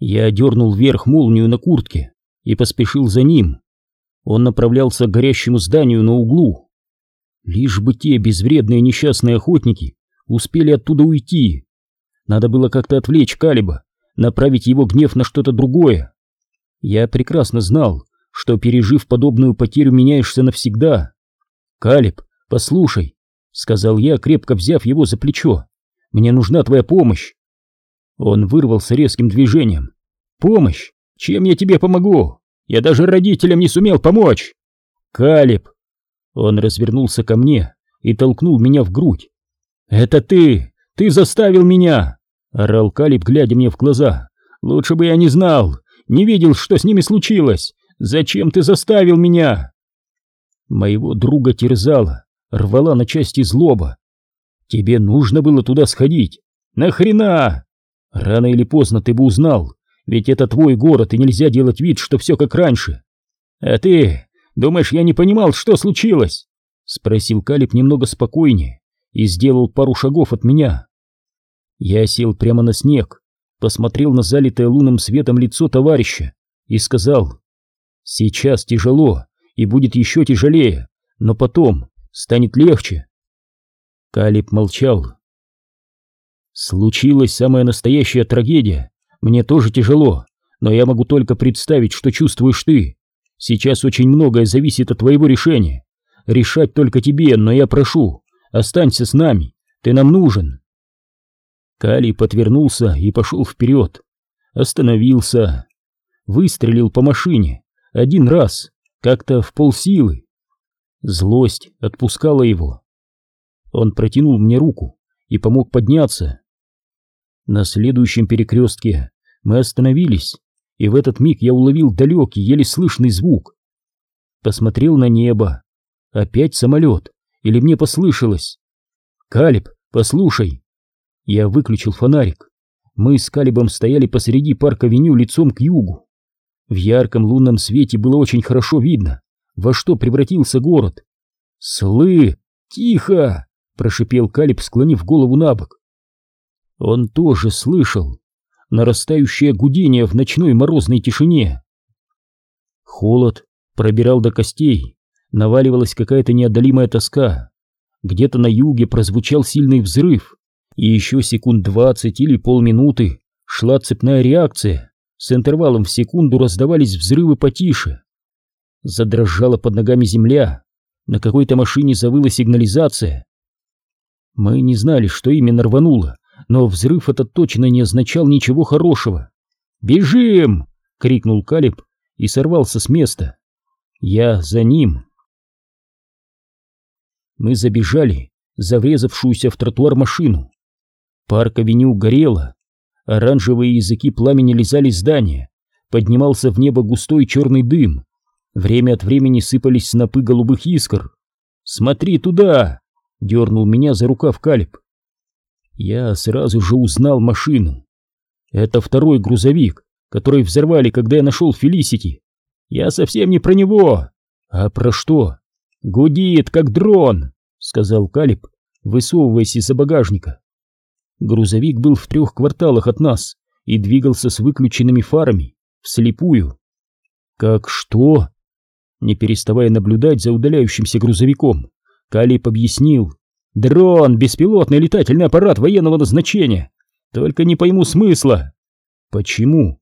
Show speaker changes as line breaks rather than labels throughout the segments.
Я дернул вверх молнию на куртке и поспешил за ним. Он направлялся к горящему зданию на углу. Лишь бы те безвредные несчастные охотники успели оттуда уйти. Надо было как-то отвлечь Калиба, направить его гнев на что-то другое. Я прекрасно знал, что, пережив подобную потерю, меняешься навсегда. «Калиб, послушай», — сказал я, крепко взяв его за плечо, — «мне нужна твоя помощь». Он вырвался резким движением. «Помощь? Чем я тебе помогу? Я даже родителям не сумел помочь!» «Калиб!» Он развернулся ко мне и толкнул меня в грудь. «Это ты! Ты заставил меня!» — орал Калиб, глядя мне в глаза. «Лучше бы я не знал, не видел, что с ними случилось! Зачем ты заставил меня?» Моего друга терзала, рвала на части злоба. «Тебе нужно было туда сходить! Нахрена?» Рано или поздно ты бы узнал, ведь это твой город, и нельзя делать вид, что все как раньше. А ты думаешь, я не понимал, что случилось? Спросил Калиб немного спокойнее и сделал пару шагов от меня. Я сел прямо на снег, посмотрел на залитое лунным светом лицо товарища и сказал, «Сейчас тяжело и будет еще тяжелее, но потом станет легче». Калиб молчал, Случилась самая настоящая трагедия. Мне тоже тяжело, но я могу только представить, что чувствуешь ты. Сейчас очень многое зависит от твоего решения. Решать только тебе, но я прошу, останься с нами, ты нам нужен. Кали подвернулся и пошел вперед. Остановился. Выстрелил по машине. Один раз, как-то в полсилы. Злость отпускала его. Он протянул мне руку и помог подняться. На следующем перекрестке мы остановились, и в этот миг я уловил далекий, еле слышный звук. Посмотрел на небо. Опять самолет? Или мне послышалось? «Калиб, послушай!» Я выключил фонарик. Мы с Калибом стояли посреди парка-авеню лицом к югу. В ярком лунном свете было очень хорошо видно, во что превратился город. «Слы! Тихо!» — прошипел Калиб, склонив голову на бок. Он тоже слышал нарастающее гудение в ночной морозной тишине. Холод пробирал до костей, наваливалась какая-то неодолимая тоска. Где-то на юге прозвучал сильный взрыв, и еще секунд двадцать или полминуты шла цепная реакция. С интервалом в секунду раздавались взрывы потише. Задрожала под ногами земля, на какой-то машине завыла сигнализация. Мы не знали, что именно рвануло, но взрыв этот точно не означал ничего хорошего. «Бежим!» — крикнул Калиб и сорвался с места. Я за ним. Мы забежали за врезавшуюся в тротуар машину. Парк-авеню горело. Оранжевые языки пламени лизали здания. Поднимался в небо густой черный дым. Время от времени сыпались снопы голубых искр. «Смотри туда!» — дернул меня за рукав Калиб. Я сразу же узнал машину. Это второй грузовик, который взорвали, когда я нашел Фелисити. Я совсем не про него. А про что? Гудит, как дрон, сказал Калиб, высовываясь из-за багажника. Грузовик был в трех кварталах от нас и двигался с выключенными фарами, вслепую. Как что? Не переставая наблюдать за удаляющимся грузовиком, Калиб объяснил, Дрон, беспилотный летательный аппарат военного назначения. Только не пойму смысла. Почему?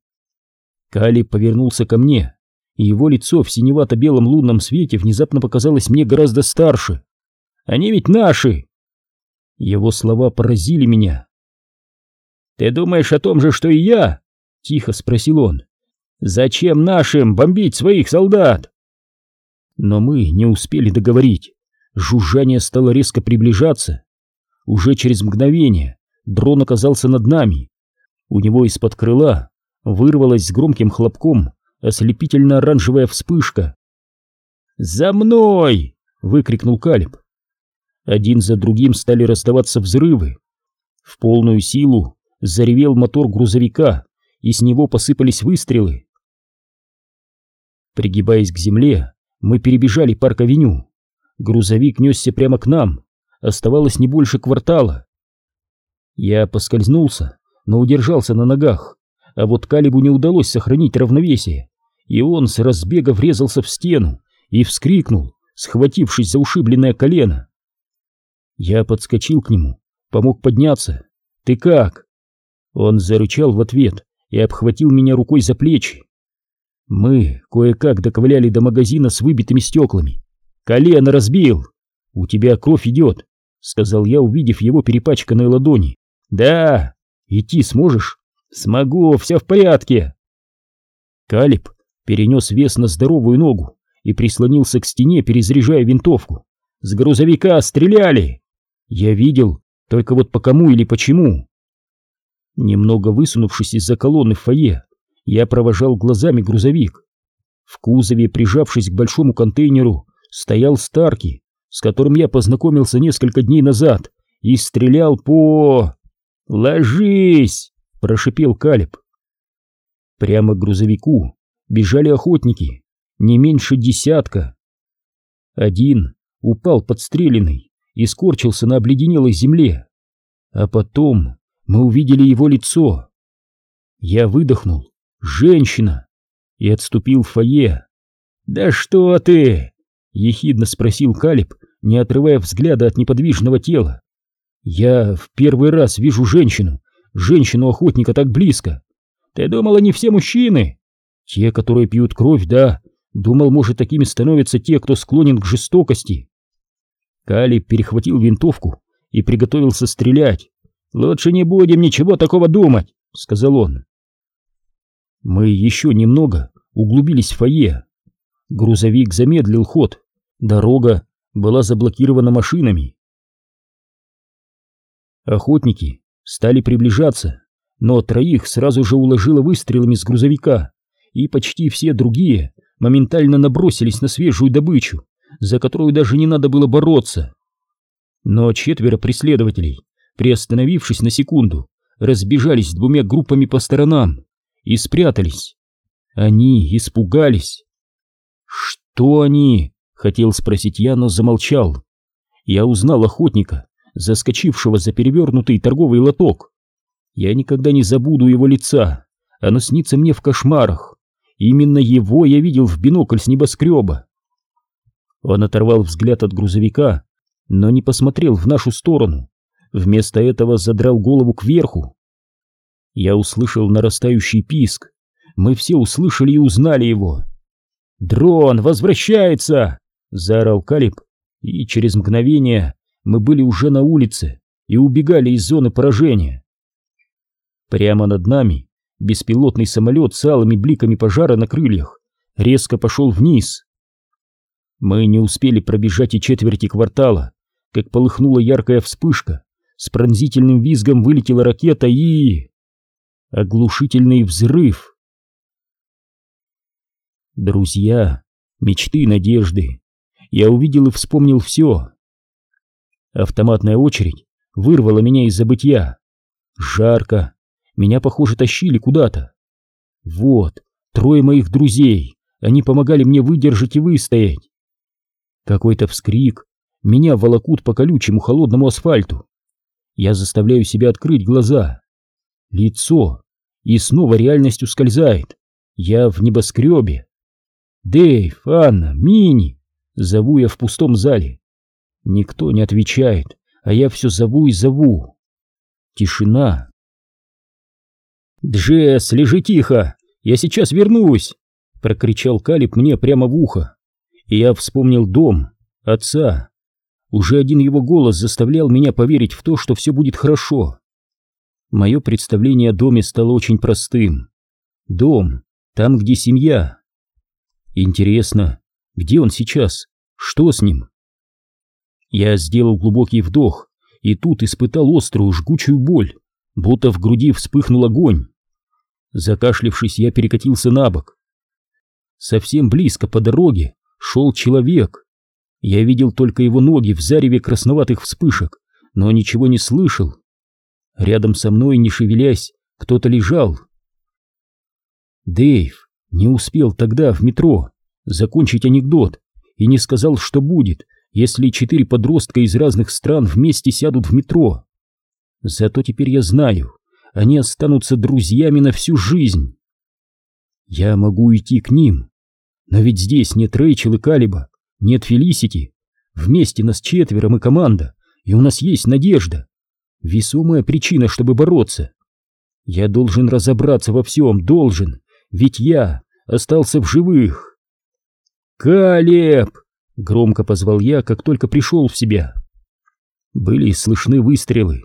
Кали повернулся ко мне, и его лицо в синевато-белом лунном свете внезапно показалось мне гораздо старше. Они ведь наши. Его слова поразили меня. Ты думаешь о том же, что и я? Тихо спросил он. Зачем нашим бомбить своих солдат? Но мы не успели договорить. Жужжание стало резко приближаться. Уже через мгновение дрон оказался над нами. У него из-под крыла вырвалась с громким хлопком ослепительно-оранжевая вспышка. «За мной!» — выкрикнул Калиб. Один за другим стали раздаваться взрывы. В полную силу заревел мотор грузовика, и с него посыпались выстрелы. Пригибаясь к земле, мы перебежали парк-авеню. Грузовик несся прямо к нам. Оставалось не больше квартала. Я поскользнулся, но удержался на ногах. а вот Калибу не удалось сохранить равновесие, и он с разбега врезался в стену и вскрикнул, схватившись за ушибленное колено. Я подскочил к нему, помог подняться. «Ты как?» Он зарычал в ответ и обхватил меня рукой за плечи. Мы кое-как доковыляли до магазина с выбитыми стеклами. «Колено разбил! У тебя кровь идет!» — сказал я, увидев его перепачканные ладони. «Да! Идти сможешь?» «Смогу, все в порядке!» Калиб перенес вес на здоровую ногу и прислонился к стене, перезаряжая винтовку. «С грузовика стреляли!» «Я видел, только вот по кому или почему?» Немного высунувшись из-за колонны в фойе, я провожал глазами грузовик. В кузове, прижавшись к большому контейнеру, стоял Старки, с которым я познакомился несколько дней назад, и стрелял по... «Ложись!» — прошипел Калиб. Прямо к грузовику бежали охотники, не меньше десятка. Один упал подстреленный и скорчился на обледенелой земле. А потом мы увидели его лицо. Я выдохнул. «Женщина!» и отступил в фойе. «Да что ты!» — ехидно спросил Калиб, не отрывая взгляда от неподвижного тела. «Я в первый раз вижу женщину, женщину-охотника так близко. Ты думал, они все мужчины?» «Те, которые пьют кровь, да. Думал, может, такими становятся те, кто склонен к жестокости». Калиб перехватил винтовку и приготовился стрелять. «Лучше не будем ничего такого думать», — сказал он. Мы еще немного углубились в фойе. Грузовик замедлил ход. Дорога была заблокирована машинами. Охотники стали приближаться, но троих сразу же уложило выстрелами с грузовика, и почти все другие моментально набросились на свежую добычу, за которую даже не надо было бороться. Но четверо преследователей приостановившись на секунду, разбежались двумя группами по сторонам и спрятались. Они испугались. «Что они?» — хотел спросить я, но замолчал. Я узнал охотника, заскочившего за перевернутый торговый лоток. Я никогда не забуду его лица, оно снится мне в кошмарах. Именно его я видел в бинокль с небоскреба. Он оторвал взгляд от грузовика, но не посмотрел в нашу сторону, вместо этого задрал голову кверху. Я услышал нарастающий писк. Мы все услышали и узнали его. «Дрон возвращается!» — заорал Калиб, и через мгновение мы были уже на улице и убегали из зоны поражения. Прямо над нами беспилотный самолет с алыми бликами пожара на крыльях резко пошел вниз. Мы не успели пробежать и четверти квартала, как полыхнула яркая вспышка, с пронзительным визгом вылетела ракета и... Оглушительный взрыв. Друзья, мечты, надежды. Я увидел и вспомнил все. Автоматная очередь вырвала меня из забытья. Жарко. Меня, похоже, тащили куда-то. Вот, трое моих друзей. Они помогали мне выдержать и выстоять. Какой-то вскрик. Меня волокут по колючему холодному асфальту. Я заставляю себя открыть глаза. Лицо. И снова реальность ускользает. Я в небоскребе. Дэйв, Анна, Мини. Зову я в пустом зале. Никто не отвечает, а я все зову и зову. Тишина. «Джесс, лежи тихо! Я сейчас вернусь!» — прокричал Калиб мне прямо в ухо. И я вспомнил дом, отца, уже один его голос заставлял меня поверить в то, что все будет хорошо. Мое представление о доме стало очень простым. Дом, там, где семья. Интересно, где он сейчас? Что с ним? Я сделал глубокий вдох и тут испытал острую жгучую боль, будто в груди вспыхнул огонь. Закашлившись, я перекатился на бок. Совсем близко по дороге шел человек. Я видел только его ноги в зареве красноватых вспышек, но ничего не слышал. Рядом со мной, не шевелясь, кто-то лежал. Дэйв не успел тогда в метро закончить анекдот и не сказал, что будет, если четыре подростка из разных стран вместе сядут в метро. Зато теперь я знаю, они останутся друзьями на всю жизнь. Я могу идти к ним, но ведь здесь нет Рэйчел и Калиба, нет Фелисити. Вместе нас четверо, мы команда, и у нас есть надежда. Весомая причина, чтобы бороться. Я должен разобраться во всем, должен, ведь я остался в живых. «Калеб!» — громко позвал я, как только пришел в себя. Были слышны выстрелы,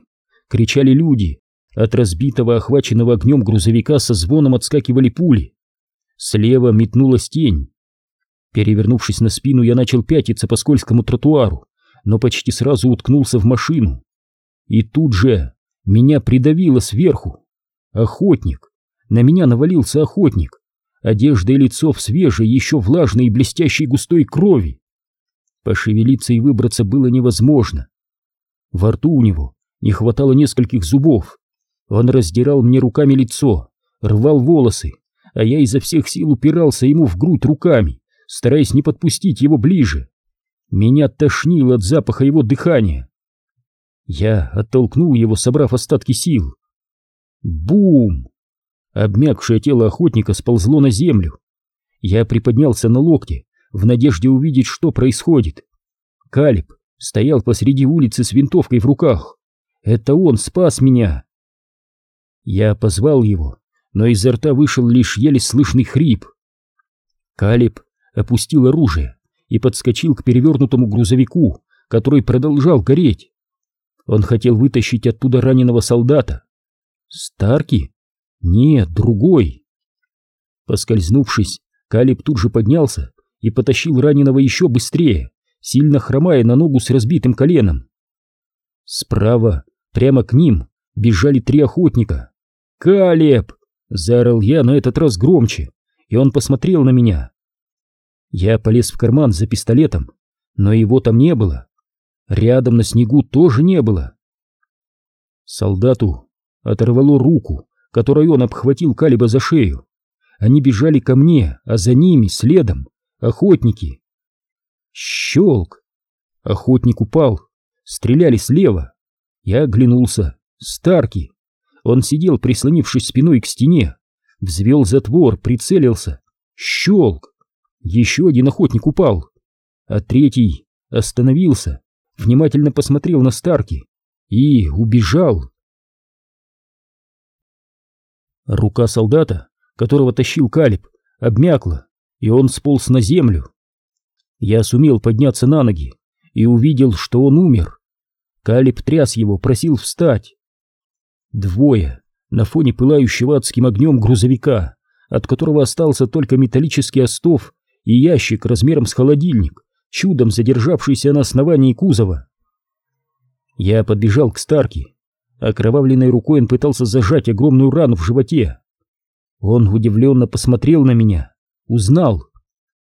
кричали люди, от разбитого, охваченного огнем грузовика со звоном отскакивали пули. Слева метнулась тень. Перевернувшись на спину, я начал пятиться по скользкому тротуару, но почти сразу уткнулся в машину. И тут же меня придавило сверху. Охотник. На меня навалился охотник. Одежда и лицо в свежей, еще влажной и блестящей густой крови. Пошевелиться и выбраться было невозможно. Во рту у него не хватало нескольких зубов. Он раздирал мне руками лицо, рвал волосы, а я изо всех сил упирался ему в грудь руками, стараясь не подпустить его ближе. Меня тошнило от запаха его дыхания. Я оттолкнул его, собрав остатки сил. Бум! Обмякшее тело охотника сползло на землю. Я приподнялся на локте, в надежде увидеть, что происходит. Калиб стоял посреди улицы с винтовкой в руках. Это он спас меня. Я позвал его, но изо рта вышел лишь еле слышный хрип. Калиб опустил оружие и подскочил к перевернутому грузовику, который продолжал гореть. Он хотел вытащить оттуда раненого солдата. Старки? Нет, другой. Поскользнувшись, Калиб тут же поднялся и потащил раненого еще быстрее, сильно хромая на ногу с разбитым коленом. Справа, прямо к ним, бежали три охотника. «Калеб!» — заорал я на этот раз громче, и он посмотрел на меня. Я полез в карман за пистолетом, но его там не было. Рядом на снегу тоже не было. Солдату оторвало руку, которой он обхватил Калиба за шею. Они бежали ко мне, а за ними, следом, охотники. Щелк! Охотник упал. Стреляли слева. Я оглянулся. Старки. Он сидел, прислонившись спиной к стене. Взвел затвор, прицелился. Щелк! Еще один охотник упал. А третий остановился, внимательно посмотрел на Старки и убежал. Рука солдата, которого тащил Калиб, обмякла, и он сполз на землю. Я сумел подняться на ноги и увидел, что он умер. Калиб тряс его, просил встать. Двое на фоне пылающего адским огнем грузовика, от которого остался только металлический остов и ящик размером с холодильник, чудом задержавшийся на основании кузова. Я подбежал к Старке Окровавленной рукой он пытался зажать огромную рану в животе. Он удивленно посмотрел на меня, узнал.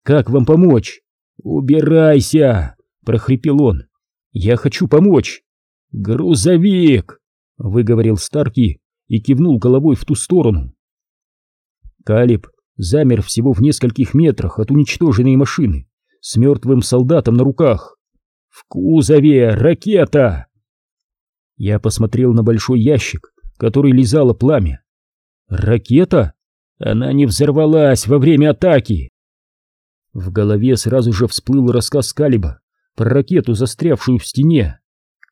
«Как вам помочь?» «Убирайся!» — прохрипел он. «Я хочу помочь!» «Грузовик!» — выговорил Старки и кивнул головой в ту сторону. Калиб замер всего в нескольких метрах от уничтоженной машины с мертвым солдатом на руках. «В кузове ракета!» Я посмотрел на большой ящик, который лизало пламя. Ракета? Она не взорвалась во время атаки. В голове сразу же всплыл рассказ Калиба про ракету, застрявшую в стене.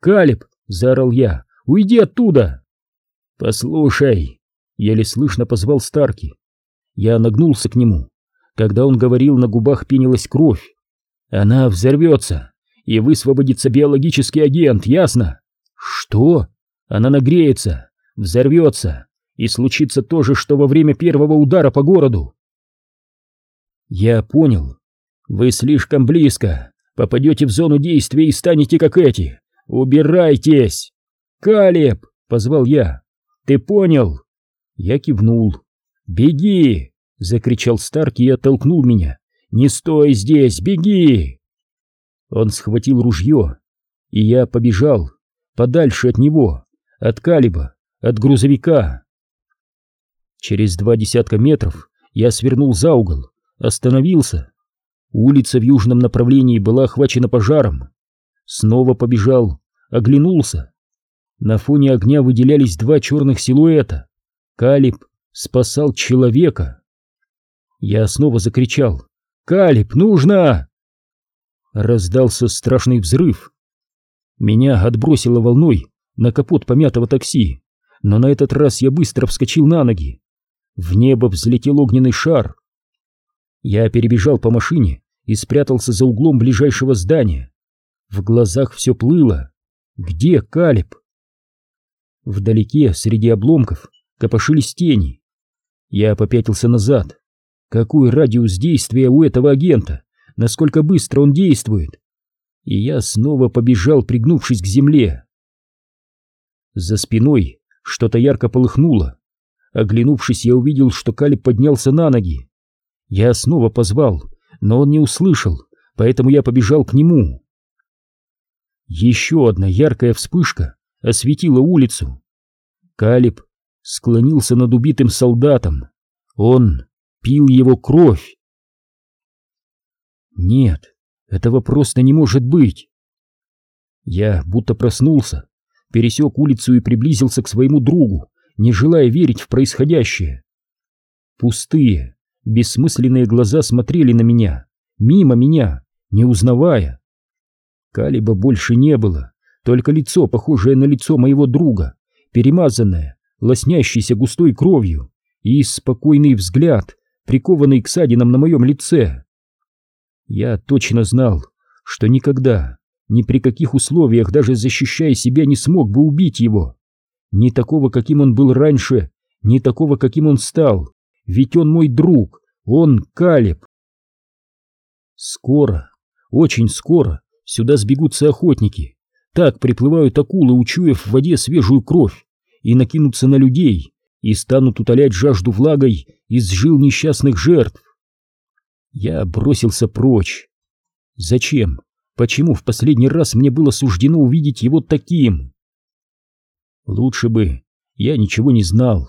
«Калиб!» — заорал я. «Уйди оттуда!» «Послушай!» — еле слышно позвал Старки. Я нагнулся к нему. Когда он говорил, на губах пенилась кровь. «Она взорвется, и высвободится биологический агент, ясно?» Что? Она нагреется, взорвется, и случится то же, что во время первого удара по городу. Я понял. Вы слишком близко. Попадете в зону действия и станете как эти. Убирайтесь! Калеб! Позвал я. Ты понял? Я кивнул. Беги! Закричал Старк и оттолкнул меня. Не стой здесь, беги! Он схватил ружье, и я побежал подальше от него, от Калиба, от грузовика. Через два десятка метров я свернул за угол, остановился. Улица в южном направлении была охвачена пожаром. Снова побежал, оглянулся. На фоне огня выделялись два черных силуэта. Калиб спасал человека. Я снова закричал «Калиб, нужно!» Раздался страшный взрыв. Меня отбросило волной на капот помятого такси, но на этот раз я быстро вскочил на ноги. В небо взлетел огненный шар. Я перебежал по машине и спрятался за углом ближайшего здания. В глазах все плыло. Где Калиб? Вдалеке, среди обломков, копошились тени. Я попятился назад. Какой радиус действия у этого агента? Насколько быстро он действует? И я снова побежал, пригнувшись к земле. За спиной что-то ярко полыхнуло. Оглянувшись, я увидел, что Калиб поднялся на ноги. Я снова позвал, но он не услышал, поэтому я побежал к нему. Еще одна яркая вспышка осветила улицу. Калиб склонился над убитым солдатом. Он пил его кровь. Нет, этого просто не может быть. Я будто проснулся, пересек улицу и приблизился к своему другу, не желая верить в происходящее. Пустые, бессмысленные глаза смотрели на меня, мимо меня, не узнавая. Калиба больше не было, только лицо, похожее на лицо моего друга, перемазанное, лоснящееся густой кровью, и спокойный взгляд, прикованный к садинам на моем лице. Я точно знал, что никогда, ни при каких условиях, даже защищая себя, не смог бы убить его. Ни такого, каким он был раньше, ни такого, каким он стал, ведь он мой друг, он Калиб. Скоро, очень скоро сюда сбегутся охотники. Так приплывают акулы, учуяв в воде свежую кровь, и накинутся на людей, и станут утолять жажду влагой из жил несчастных жертв. Я бросился прочь. Зачем? Почему в последний раз мне было суждено увидеть его таким? Лучше бы я ничего не знал.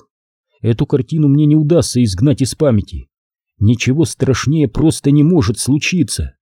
Эту картину мне не удастся изгнать из памяти. Ничего страшнее просто не может случиться.